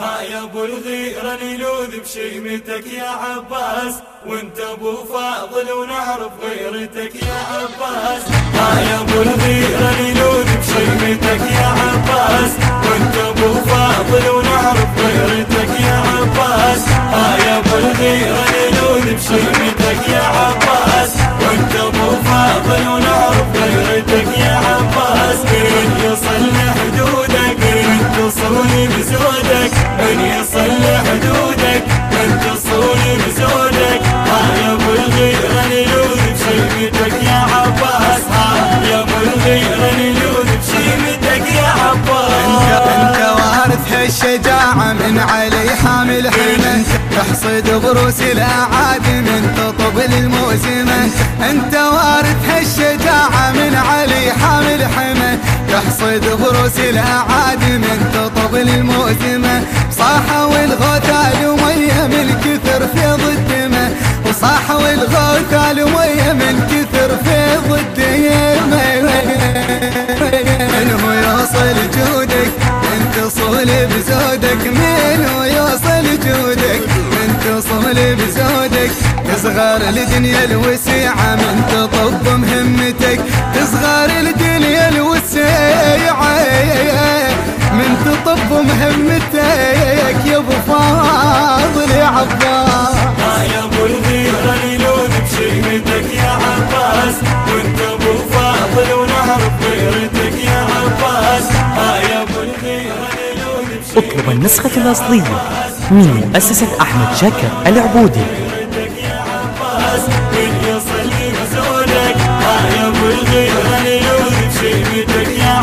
ها يا أبو الغيرة نلوذ بشيمتك يا عباس وانت أبو فاضل ونعرف غيرتك يا عباس. ها يا أبو الغيرة نلوذ بشيمتك يا بشيمتك يا عباس يا ابو الغيرة نلوذ بشيمتك يا عباس انت وارث هالشجاعة من علي حامل حمى تحصد بروس الاعادي تطب الموسمة انت وارث هالشجاعة من علي حامل حمى تحصد بروس الاعادي تطب الموسمة صاحة والغوثال ومية من كثر فيض الدمى وصاحة والغوثال ومية صول بزودك منه يوصل جودك. انت صول بزودك تصغر الدنيا الوسيعة. من تطب مهمتك تصغر اطلب النسخة الأصلية من مؤسسة أحمد شاكر العبودي. بشيمتك يا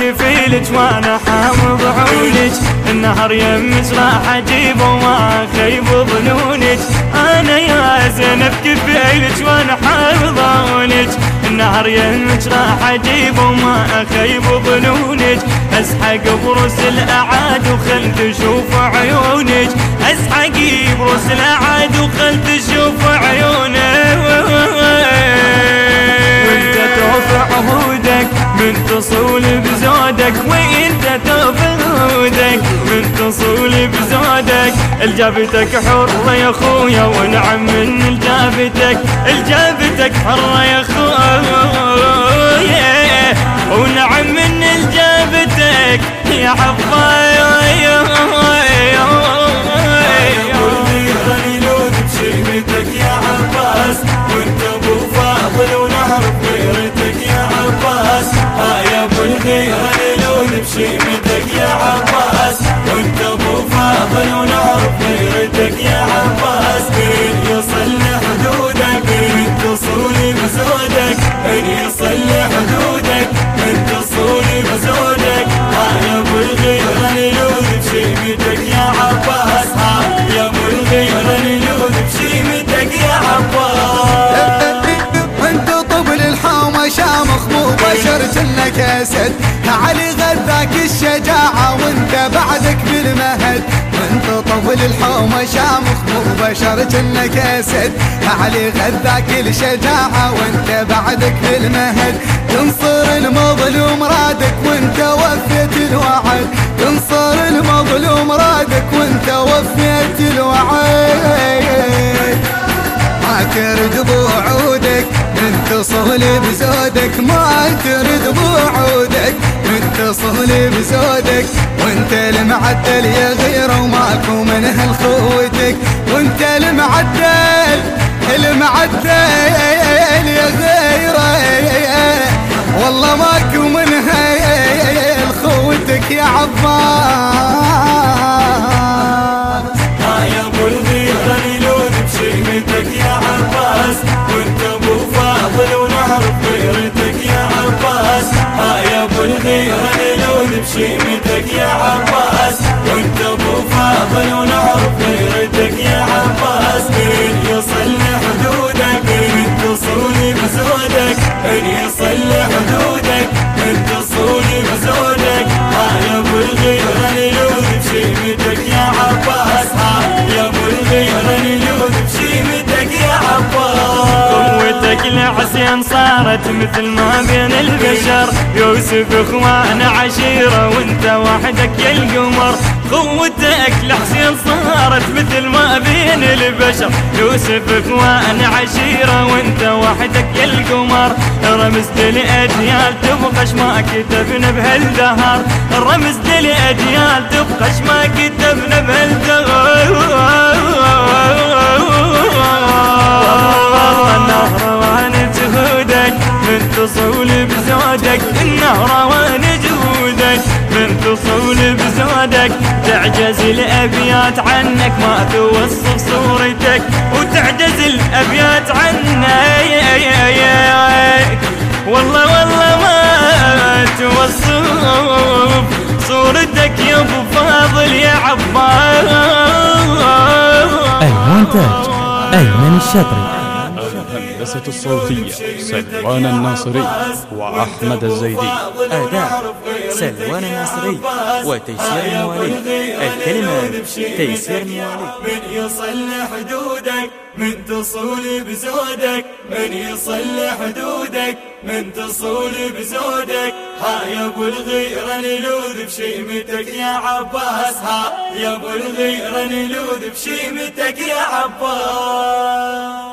كفيلك وأنا حامض عونك النهر يمك راح اجيبه وما خيب ظنونك. أنا يا زينب كفيلك وأنا حامض عونك يمك راح اجيبه وما خيب ظنونك أسحق بروس الأعاد وخل تشوف عيونك أسحق بروس الأعاد وخل تشوف عيونك وإنت توفى عهودك من تصول بزودك وإنت توفى عهودك من تصول بزودك. الجابتك حرة يا خويا ونعم من الجابتك. الجابتك حرة يا خويا ونعم من الجابتك. يا حفايا الغيرة نلوذ نلوذ بشيمتك يا عباس. وانت ابو فاضل ونعرف غيرتك يا عباس. من يصل حدودك من تصوني بزودك. من يصل بشر جنك اسد علي غذاك الشجاعة وانت بعدك بالمهد. انت طبل الحومة شامخ مو بشر جنك اسد علي غذاك الشجاعة وانت بعدك بالمهد. تنصر المظلوم رادك وانت وفيت الوعد. تنصر المظلوم صهلي بزودك ما ترد بوعودك صهلي بزودك وانت المعدل يا غيره وماكو من هالخوتك وانت المعدل المعدل يا غيره. والله ماكو من هالخوتك يا عباس. صارت مثل ما بين البشر. يوسف إخوان عشيرة وانت وحدك يا القمر. قوتك لحسين صارت مثل ما بين البشر. يوسف إخوان عشيرة وانت وحدك يا القمر. رمزت الاجيال تبقى ما كتبنا بهالدهر. رمزت الاجيال تبقى ما كتبنا بهالدهر. تصول بزودك النهروان جهودك من تصول بزودك تعجز الأبيات عنك. ما توصف صورتك وتعجز الأبيات عنك. والله والله ما توصف صورتك يا أبو فاضل يا عباس. المونتاج أيمن الشاطري. الهندسة الصوتية سلوان الناصري وأحمد الزيدي. أداء سلوان الناصري وتيسير الموالي. الكلمات تيسير الموالي. من يصل حدودك من تصول بزودك. من يصل حدودك من تصول بزودك. ها يا أبو الغيرة نلوذ بشيمتك يا عباس. ها يا أبو الغيرة نلوذ بشيمتك يا عباس.